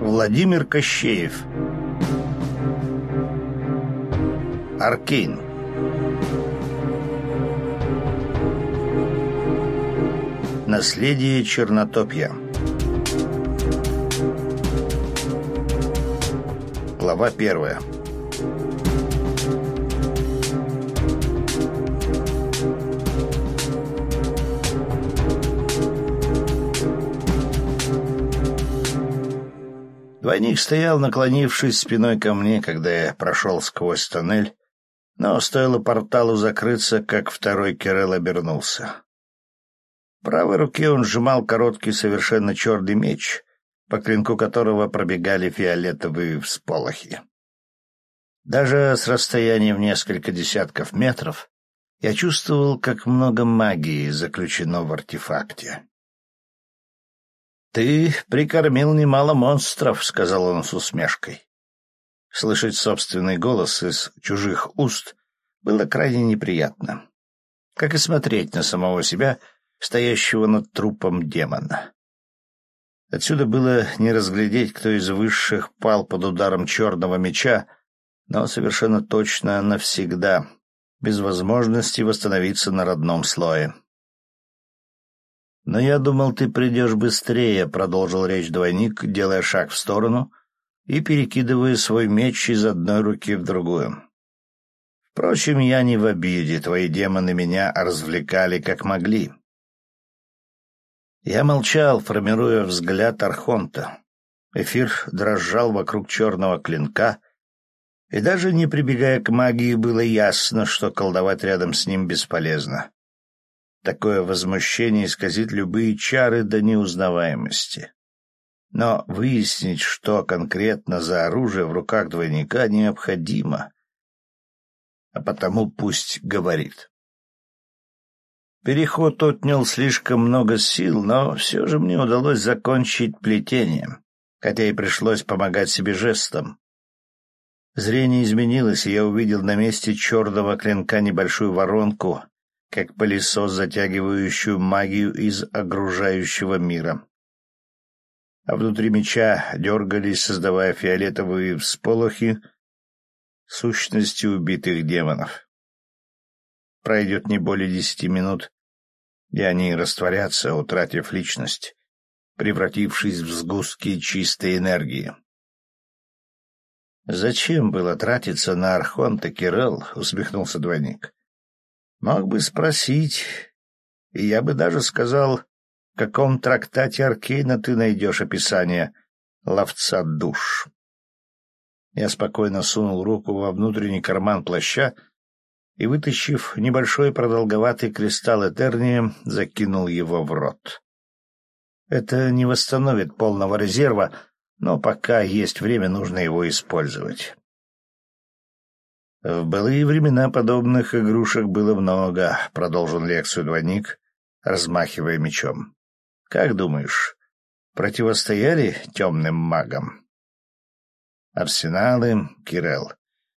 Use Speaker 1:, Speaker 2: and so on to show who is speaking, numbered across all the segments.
Speaker 1: Владимир Кощеев. Аркейн. Наследие Чернотопья. Глава первая Двойник стоял, наклонившись спиной ко мне, когда я прошел сквозь тоннель, но стоило порталу закрыться, как второй Кирелл обернулся. В правой руке он сжимал короткий совершенно черный меч, по клинку которого пробегали фиолетовые всполохи. Даже с расстояния в несколько десятков метров я чувствовал, как много магии заключено в артефакте. «Ты прикормил немало монстров», — сказал он с усмешкой. Слышать собственный голос из чужих уст было крайне неприятно, как и смотреть на самого себя, стоящего над трупом демона. Отсюда было не разглядеть, кто из высших пал под ударом черного меча, но совершенно точно навсегда, без возможности восстановиться на родном слое. «Но я думал, ты придешь быстрее», — продолжил речь двойник, делая шаг в сторону и перекидывая свой меч из одной руки в другую. «Впрочем, я не в обиде, твои демоны меня развлекали как могли». Я молчал, формируя взгляд Архонта. Эфир дрожал вокруг черного клинка, и даже не прибегая к магии, было ясно, что колдовать рядом с ним бесполезно. Такое возмущение исказит любые чары до неузнаваемости. Но выяснить, что конкретно за оружие в руках двойника, необходимо. А потому пусть говорит. Переход отнял слишком много сил, но все же мне удалось закончить плетение, хотя и пришлось помогать себе жестом. Зрение изменилось, и я увидел на месте черного клинка небольшую воронку, как пылесос, затягивающую магию из окружающего мира. А внутри меча дергались, создавая фиолетовые всполохи сущности убитых демонов. Пройдет не более десяти минут, и они растворятся, утратив личность, превратившись в сгустки чистой энергии. «Зачем было тратиться на Архонта, Кирелл?» — усмехнулся двойник. Мог бы спросить, и я бы даже сказал, в каком трактате Аркейна ты найдешь описание ловца душ. Я спокойно сунул руку во внутренний карман плаща и, вытащив небольшой продолговатый кристалл Этерния, закинул его в рот. Это не восстановит полного резерва, но пока есть время, нужно его использовать. В былые времена подобных игрушек было много, — продолжил лекцию двойник, размахивая мечом. — Как думаешь, противостояли темным магам? Арсеналы, Кирелл,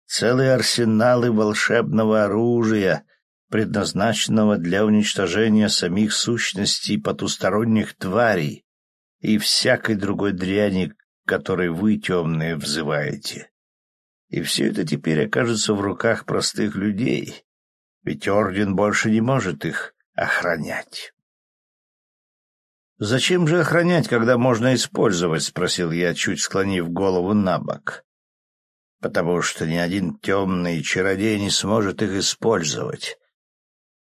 Speaker 1: целые арсеналы волшебного оружия, предназначенного для уничтожения самих сущностей потусторонних тварей и всякой другой дряни, которой вы, темные, взываете. И все это теперь окажется в руках простых людей, ведь орден больше не может их охранять. «Зачем же охранять, когда можно использовать?» — спросил я, чуть склонив голову на бок. «Потому что ни один темный чародей не сможет их использовать.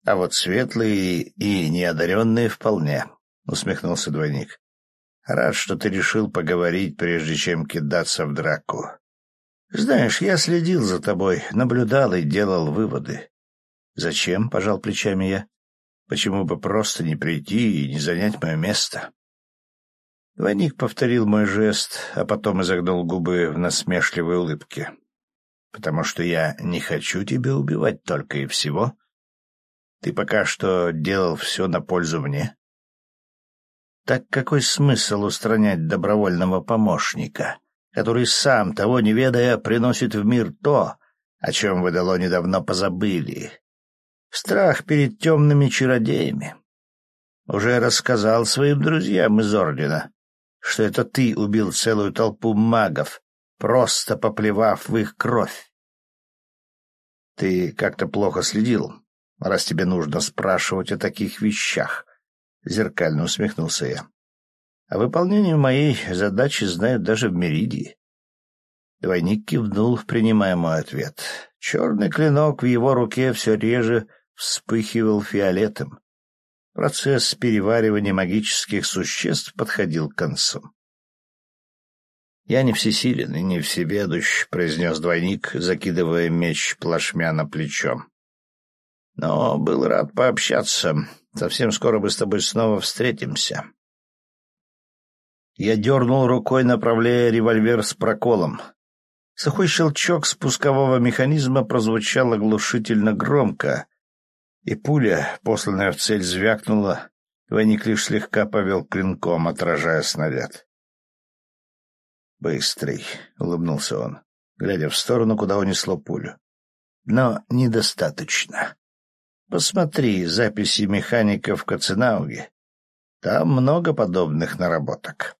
Speaker 1: А вот светлые и неодаренные вполне», — усмехнулся двойник. «Рад, что ты решил поговорить, прежде чем кидаться в драку. Знаешь, я следил за тобой, наблюдал и делал выводы. Зачем, пожал плечами я. Почему бы просто не прийти и не занять мое место? Двойник повторил мой жест, а потом изогнул губы в насмешливой улыбке. Потому что я не хочу тебя убивать только и всего. Ты пока что делал все на пользу мне. Так какой смысл устранять добровольного помощника? Который сам, того не ведая, приносит в мир то, о чем вы дало недавно позабыли. Страх перед темными чародеями. Уже рассказал своим друзьям из Ордена, что это ты убил целую толпу магов, просто поплевав в их кровь. Ты как-то плохо следил, раз тебе нужно спрашивать о таких вещах. Зеркально усмехнулся я. О выполнении моей задачи знают даже в Меридии. Двойник кивнул, принимая мой ответ. Черный клинок в его руке все реже вспыхивал фиолетом. Процесс переваривания магических существ подходил к концу. «Я не всесилен и не всеведущ», — произнес двойник, закидывая меч плашмя на плечо. «Но был рад пообщаться. Совсем скоро мы с тобой снова встретимся». Я дернул рукой, направляя револьвер с проколом. Сухой щелчок спускового механизма прозвучал оглушительно громко, и пуля, посланная в цель, звякнула, двойник лишь слегка повел клинком, отражая снаряд. «Быстрый», — улыбнулся он, глядя в сторону, куда унесло пулю. «Но недостаточно. Посмотри записи механиков в Каценауге. Там много подобных наработок».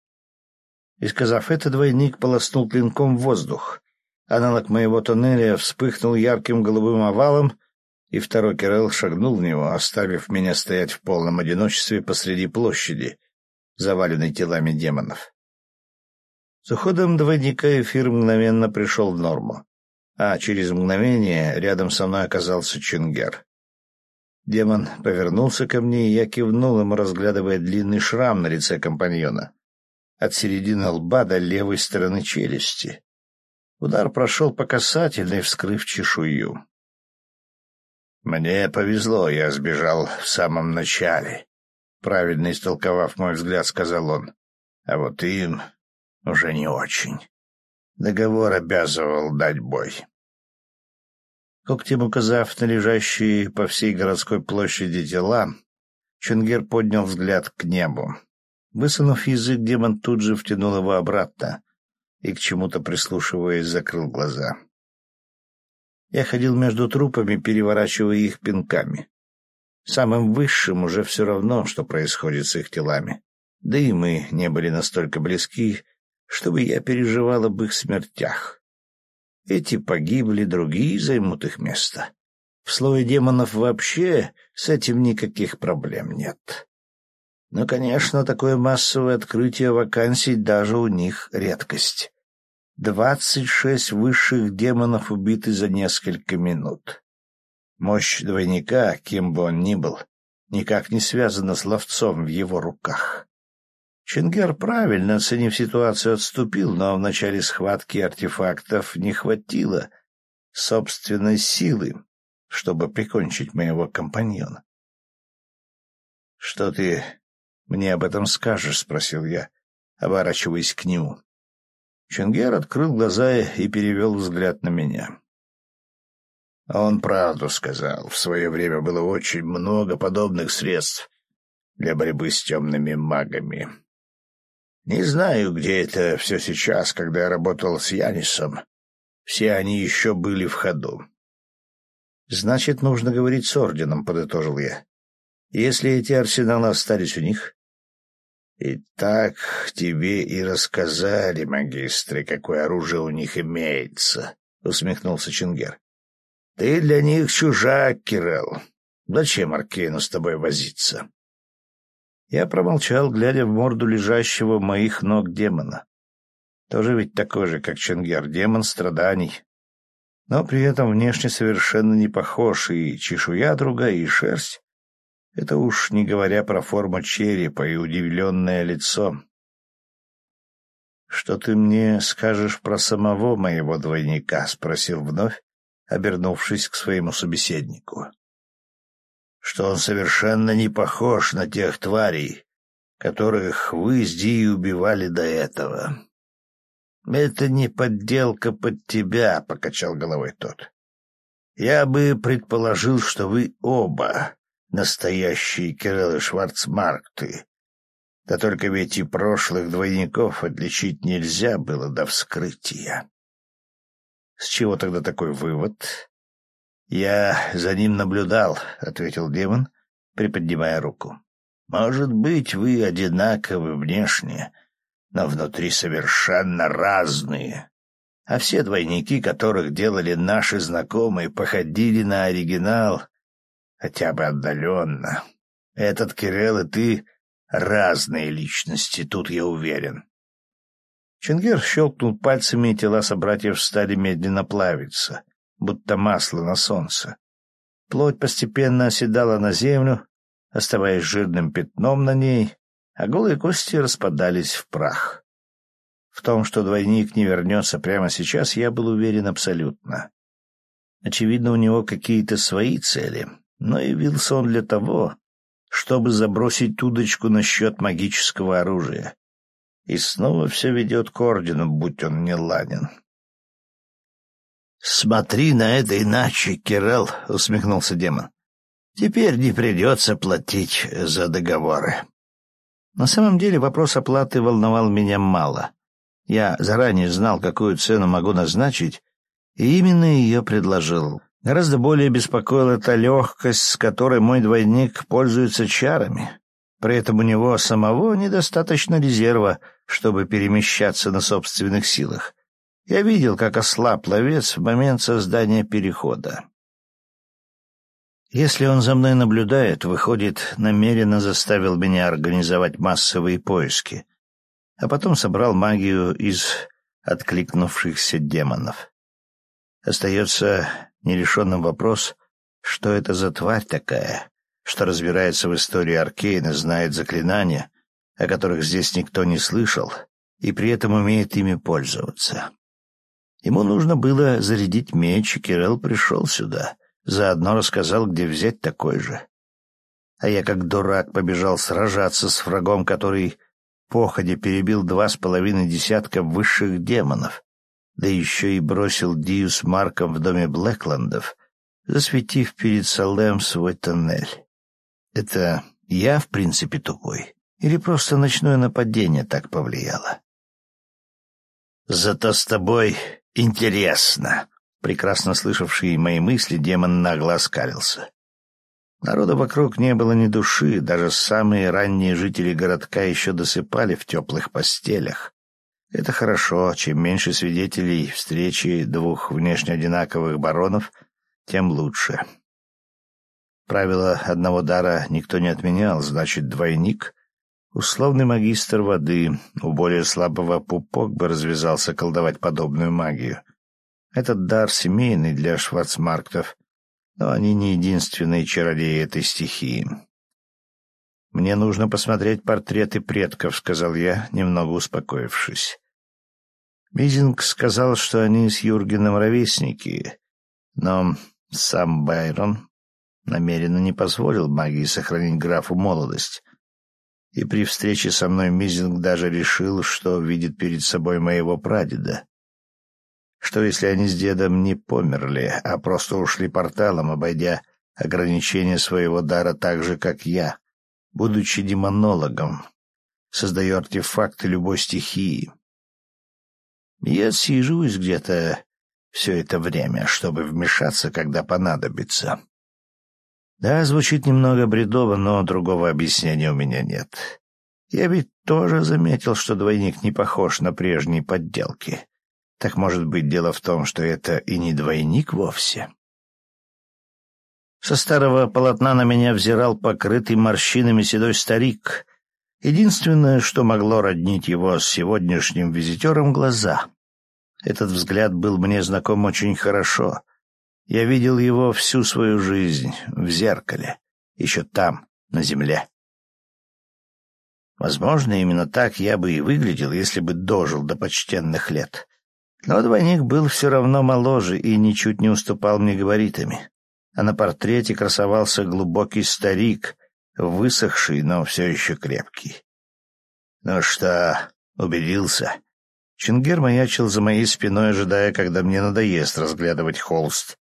Speaker 1: И, сказав это, двойник полоснул клинком в воздух. Аналог моего тоннеля вспыхнул ярким голубым овалом, и второй Кирелл шагнул в него, оставив меня стоять в полном одиночестве посреди площади, заваленной телами демонов. С уходом двойника эфир мгновенно пришел в норму, а через мгновение рядом со мной оказался Чингер. Демон повернулся ко мне, и я кивнул ему, разглядывая длинный шрам на лице компаньона. От середины лба до левой стороны челюсти. Удар прошел по касательной, вскрыв чешую. «Мне повезло, я сбежал в самом начале», — правильно истолковав мой взгляд, сказал он. «А вот им уже не очень. Договор обязывал дать бой. Когтем указав на лежащие по всей городской площади тела, Чунгер поднял взгляд к небу. Высунув язык, демон тут же втянул его обратно и, к чему-то прислушиваясь, закрыл глаза. Я ходил между трупами, переворачивая их пинками. Самым высшим уже все равно, что происходит с их телами. Да и мы не были настолько близки, чтобы я переживал об их смертях. Эти погибли, другие займут их место. В слое демонов вообще с этим никаких проблем нет. Но, конечно, такое массовое открытие вакансий даже у них редкость. Двадцать шесть высших демонов убиты за несколько минут. Мощь двойника, кем бы он ни был, никак не связана с ловцом в его руках. Чингер, правильно оценив ситуацию, отступил, но в начале схватки артефактов не хватило собственной силы, чтобы прикончить моего компаньона. — Что ты мне об этом скажешь? — спросил я, оборачиваясь к нему. Чингер открыл глаза и перевел взгляд на меня. Он правду сказал. В свое время было очень много подобных средств для борьбы с темными магами. Не знаю, где это все сейчас, когда я работал с Янисом. Все они еще были в ходу. Значит, нужно говорить с орденом, — подытожил я. Если эти арсеналы остались у них... И так тебе и рассказали, магистры, какое оружие у них имеется, — усмехнулся Чингер. Ты для них чужак, Кирелл. Зачем Аркейну с тобой возиться? Я промолчал, глядя в морду лежащего моих ног демона. Тоже ведь такой же, как Ченгер, демон страданий. Но при этом внешне совершенно не похож, и чешуя другая, и шерсть. Это уж не говоря про форму черепа и удивленное лицо. «Что ты мне скажешь про самого моего двойника?» — спросил вновь, обернувшись к своему собеседнику что он совершенно не похож на тех тварей, которых вы с Ди убивали до этого. — Это не подделка под тебя, — покачал головой тот. — Я бы предположил, что вы оба настоящие Кирилл и Шварцмаркты. Да только ведь и прошлых двойников отличить нельзя было до вскрытия. С чего тогда такой вывод? «Я за ним наблюдал», — ответил демон, приподнимая руку. «Может быть, вы одинаковы внешне, но внутри совершенно разные. А все двойники, которых делали наши знакомые, походили на оригинал хотя бы отдаленно. Этот Кирилл и ты — разные личности, тут я уверен. Чингер щелкнул пальцами, и тела собратьев стали медленно плавиться, будто масло на солнце. Плоть постепенно оседала на землю, оставаясь жирным пятном на ней, а голые кости распадались в прах. В том, что двойник не вернется прямо сейчас, я был уверен абсолютно. Очевидно, у него какие-то свои цели, но явился он для того, чтобы забросить удочку насчет магического оружия. И снова все ведет к ордену, будь он не ладен. «Смотри на это иначе, Кирелл», — усмехнулся демон. «Теперь не придется платить за договоры». На самом деле вопрос оплаты волновал меня мало. Я заранее знал, какую цену могу назначить, и именно ее предложил. Гораздо более беспокоила та легкость, с которой мой двойник пользуется чарами. При этом у него самого недостаточно резерва, чтобы перемещаться на собственных силах. Я видел, как ослаб ловец в момент создания перехода. Если он за мной наблюдает, выходит, намеренно заставил меня организовать массовые поиски, а потом собрал магию из откликнувшихся демонов. Остается нерешенным вопрос, что это за тварь такая, что разбирается в истории Аркейна, знает заклинания, о которых здесь никто не слышал, и при этом умеет ими пользоваться. Ему нужно было зарядить меч, и Кирилл пришел сюда. Заодно рассказал, где взять такой же. А я, как дурак, побежал сражаться с врагом, который походе перебил два с половиной десятка высших демонов, да еще и бросил Дию с Марком в доме Блэкландов, засветив перед Салем свой тоннель. Это я, в принципе, тупой? Или просто ночное нападение так повлияло? Зато с тобой «Интересно!» Прекрасно слышавший мои мысли, демон нагло оскалился. Народа вокруг не было ни души, даже самые ранние жители городка еще досыпали в теплых постелях. Это хорошо, чем меньше свидетелей встречи двух внешне одинаковых баронов, тем лучше. Правило одного дара никто не отменял, значит, двойник Условный магистр воды, у более слабого пупок бы развязался колдовать подобную магию. Этот дар семейный для шварцмарктов, но они не единственные чародеи этой стихии. «Мне нужно посмотреть портреты предков», — сказал я, немного успокоившись. Мизинг сказал, что они с Юргеном ровесники, но сам Байрон намеренно не позволил магии сохранить графу молодость и при встрече со мной Мизинг даже решил, что видит перед собой моего прадеда. Что если они с дедом не померли, а просто ушли порталом, обойдя ограничения своего дара так же, как я, будучи демонологом, создаю артефакты любой стихии. Я сижусь где-то все это время, чтобы вмешаться, когда понадобится. Да, звучит немного бредово, но другого объяснения у меня нет. Я ведь тоже заметил, что двойник не похож на прежние подделки. Так может быть дело в том, что это и не двойник вовсе? Со старого полотна на меня взирал покрытый морщинами седой старик. Единственное, что могло роднить его с сегодняшним визитером — глаза. Этот взгляд был мне знаком очень хорошо — я видел его всю свою жизнь в зеркале, еще там, на земле. Возможно, именно так я бы и выглядел, если бы дожил до почтенных лет. Но двойник был все равно моложе и ничуть не уступал мне габаритами. А на портрете красовался глубокий старик, высохший, но все еще крепкий. «Ну что, убедился?» Чингер маячил за моей спиной, ожидая, когда мне надоест разглядывать холст.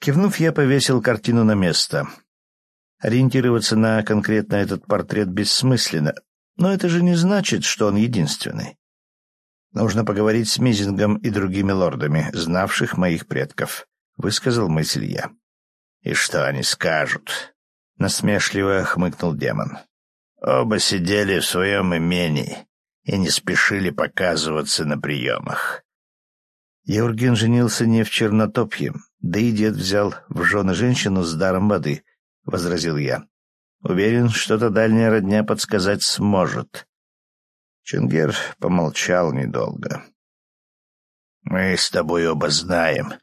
Speaker 1: Кивнув, я повесил картину на место. Ориентироваться на конкретно этот портрет бессмысленно, но это же не значит, что он единственный. Нужно поговорить с Мизингом и другими лордами, знавших моих предков, — высказал мысль я. — И что они скажут? — насмешливо хмыкнул демон. — Оба сидели в своем имении и не спешили показываться на приемах. Евген женился не в Чернотопье, да и дед взял в жены женщину с даром воды, — возразил я. Уверен, что-то дальняя родня подсказать сможет. Чунгер помолчал недолго. «Мы с тобой оба знаем,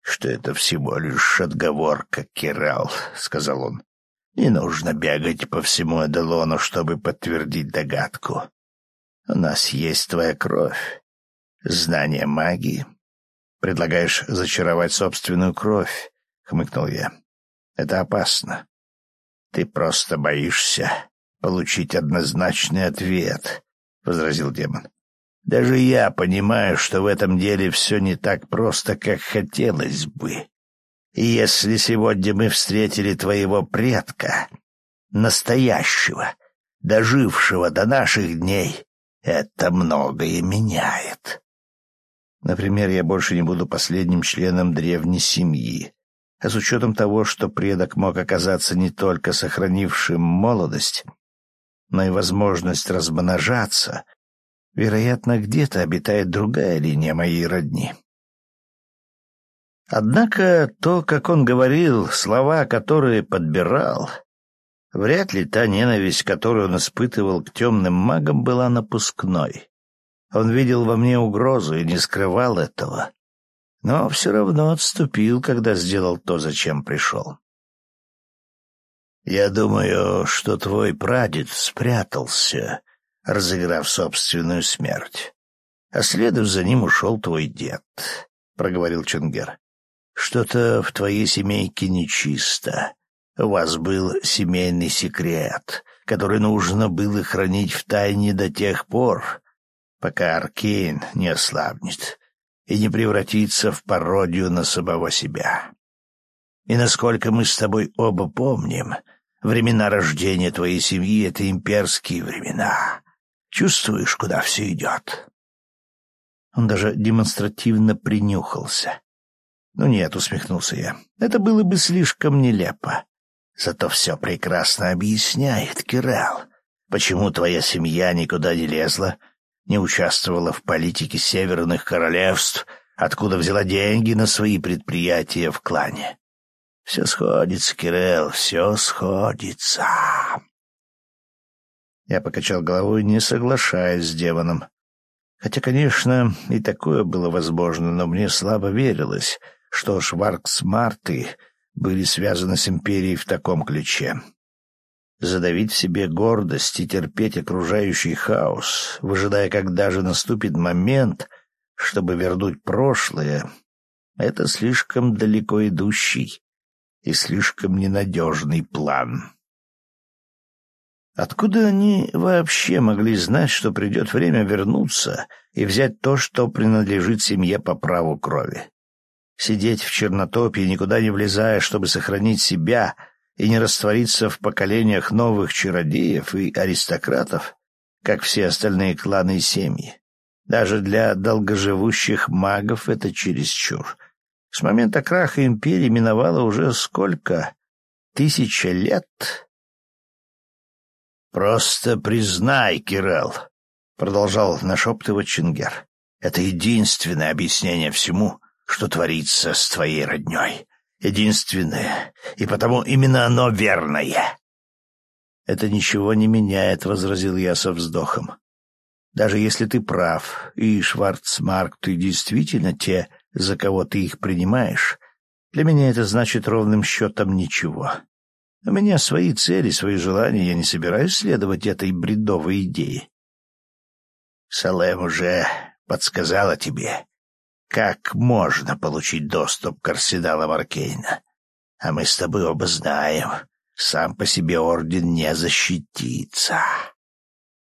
Speaker 1: что это всего лишь отговорка, Кирал», — сказал он. «Не нужно бегать по всему Эделону, чтобы подтвердить догадку. У нас есть твоя кровь, знание магии. Предлагаешь зачаровать собственную кровь, — хмыкнул я. Это опасно. Ты просто боишься получить однозначный ответ, — возразил демон. Даже я понимаю, что в этом деле все не так просто, как хотелось бы. Если сегодня мы встретили твоего предка, настоящего, дожившего до наших дней, это многое меняет. Например, я больше не буду последним членом древней семьи. А с учетом того, что предок мог оказаться не только сохранившим молодость, но и возможность размножаться, вероятно, где-то обитает другая линия моей родни. Однако то, как он говорил, слова, которые подбирал, Вряд ли та ненависть, которую он испытывал к темным магам, была напускной. Он видел во мне угрозу и не скрывал этого. Но все равно отступил, когда сделал то, зачем пришел. «Я думаю, что твой прадед спрятался, разыграв собственную смерть. А следом за ним ушел твой дед», — проговорил Чунгер. «Что-то в твоей семейке нечисто, у вас был семейный секрет, который нужно было хранить в тайне до тех пор, пока Аркейн не ослабнет и не превратится в пародию на самого себя. И насколько мы с тобой оба помним, времена рождения твоей семьи — это имперские времена. Чувствуешь, куда все идет?» Он даже демонстративно принюхался. «Ну нет», — усмехнулся я, — «это было бы слишком нелепо. Зато все прекрасно объясняет, Кирелл. Почему твоя семья никуда не лезла, не участвовала в политике северных королевств, откуда взяла деньги на свои предприятия в клане? Все сходится, Кирелл, все сходится. Я покачал головой, не соглашаясь с демоном. Хотя, конечно, и такое было возможно, но мне слабо верилось, что Шварксмарты были связаны с империей в таком ключе. Задавить в себе гордость и терпеть окружающий хаос, выжидая, когда же наступит момент, чтобы вернуть прошлое, это слишком далеко идущий и слишком ненадежный план. Откуда они вообще могли знать, что придет время вернуться и взять то, что принадлежит семье по праву крови? Сидеть в чернотопе, никуда не влезая, чтобы сохранить себя и не раствориться в поколениях новых чародеев и аристократов, как все остальные кланы и семьи. Даже для долгоживущих магов это чересчур. С момента краха империи миновало уже сколько? Тысяча лет? «Просто признай, Кирелл», — продолжал нашептывать Чингер. «Это единственное объяснение всему, что творится с твоей родней. Единственное, и потому именно оно верное. «Это ничего не меняет», — возразил я со вздохом. «Даже если ты прав, и Шварцмарк, ты действительно те, за кого ты их принимаешь, для меня это значит ровным счетом ничего. У меня свои цели, свои желания, я не собираюсь следовать этой бредовой идее». «Салем уже подсказала тебе, как можно получить доступ к арсеналам Аркейна? А мы с тобой оба знаем, сам по себе Орден не защитится.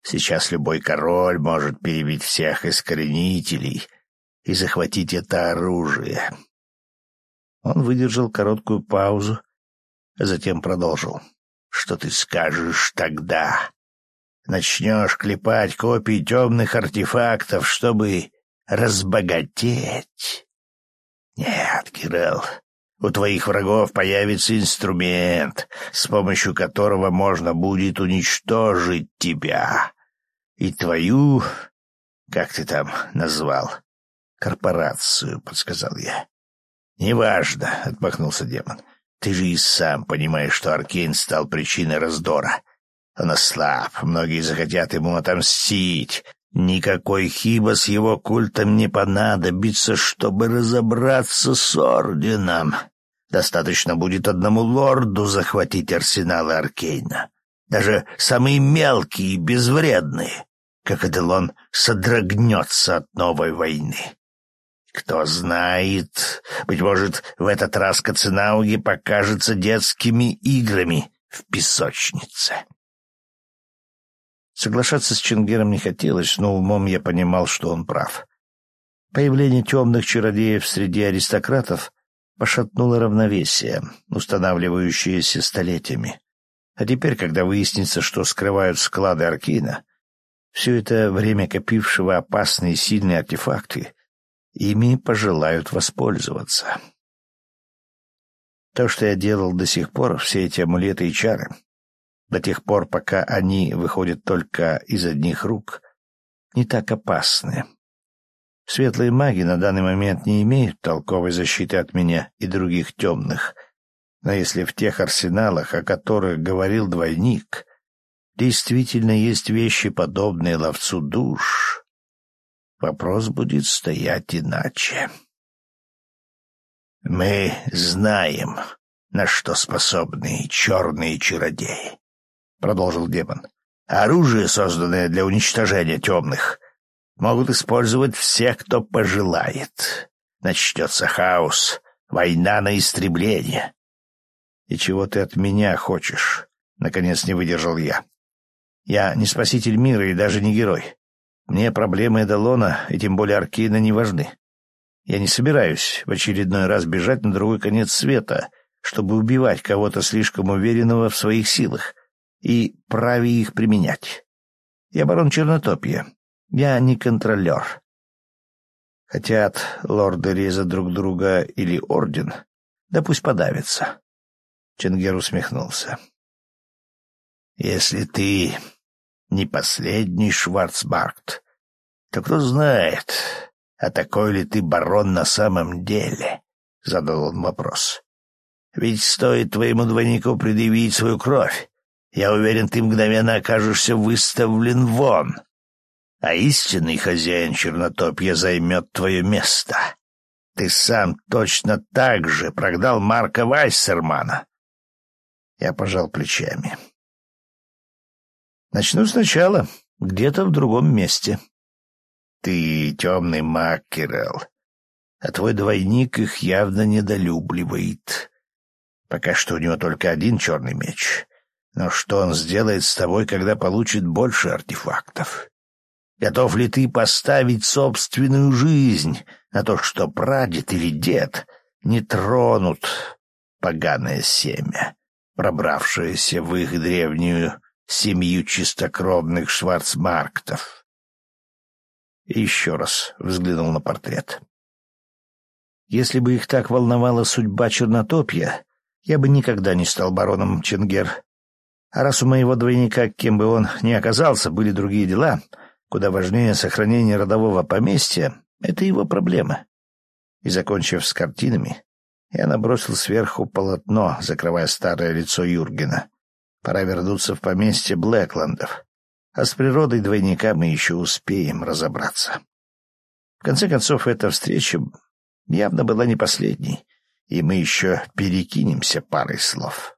Speaker 1: Сейчас любой король может перебить всех искоренителей и захватить это оружие. Он выдержал короткую паузу, а затем продолжил. «Что ты скажешь тогда? Начнешь клепать копии темных артефактов, чтобы разбогатеть. Нет, Кирилл, у твоих врагов появится инструмент, с помощью которого можно будет уничтожить тебя. и твою, как ты там назвал, корпорацию, — подсказал я. — Неважно, — отмахнулся демон. — Ты же и сам понимаешь, что Аркейн стал причиной раздора. Он ослаб, многие захотят ему отомстить. Никакой хиба с его культом не понадобится, чтобы разобраться с Орденом. Достаточно будет одному лорду захватить арсеналы Аркейна. Даже самые мелкие и безвредные, как Эделон, содрогнется от новой войны. Кто знает, быть может, в этот раз Каценауги покажется детскими играми в песочнице. Соглашаться с Чингером не хотелось, но умом я понимал, что он прав. Появление темных чародеев среди аристократов пошатнуло равновесие, устанавливающееся столетиями. А теперь, когда выяснится, что скрывают склады Аркина, все это время копившего опасные сильные артефакты, ими пожелают воспользоваться. То, что я делал до сих пор, все эти амулеты и чары, до тех пор, пока они выходят только из одних рук, не так опасны. Светлые маги на данный момент не имеют толковой защиты от меня и других темных. Но если в тех арсеналах, о которых говорил двойник, действительно есть вещи, подобные ловцу душ, вопрос будет стоять иначе. Мы знаем, на что способны черные чародеи, — продолжил демон. Оружие, созданное для уничтожения темных, могут использовать все, кто пожелает. Начнется хаос, война на истребление. — И чего ты от меня хочешь? — наконец не выдержал я. — Я не спаситель мира и даже не герой. Мне проблемы Эдалона, и тем более Аркейна, не важны. Я не собираюсь в очередной раз бежать на другой конец света, чтобы убивать кого-то слишком уверенного в своих силах и праве их применять. Я барон Чернотопья, я не контролер. Хотят лорды резать друг друга или орден, да пусть подавятся. Ченгер усмехнулся. Если ты не последний Шварцбарт, то кто знает, а такой ли ты барон на самом деле? — задал он вопрос. — Ведь стоит твоему двойнику предъявить свою кровь. Я уверен, ты мгновенно окажешься выставлен вон а истинный хозяин Чернотопья займет твое место. Ты сам точно так же прогнал Марка Вайссермана. Я пожал плечами. Начну сначала, где-то в другом месте. Ты темный маг, Кирелл, а твой двойник их явно недолюбливает. Пока что у него только один черный меч. Но что он сделает с тобой, когда получит больше артефактов? Готов ли ты поставить собственную жизнь на то, что прадед или дед не тронут поганое семя, пробравшееся в их древнюю семью чистокровных шварцмарктов? И еще раз взглянул на портрет. Если бы их так волновала судьба Чернотопья, я бы никогда не стал бароном Ченгер. А раз у моего двойника, кем бы он ни оказался, были другие дела — Куда важнее сохранение родового поместья — это его проблема. И, закончив с картинами, я набросил сверху полотно, закрывая старое лицо Юргена. Пора вернуться в поместье Блэкландов. А с природой двойника мы еще успеем разобраться. В конце концов, эта встреча явно была не последней, и мы еще перекинемся парой слов.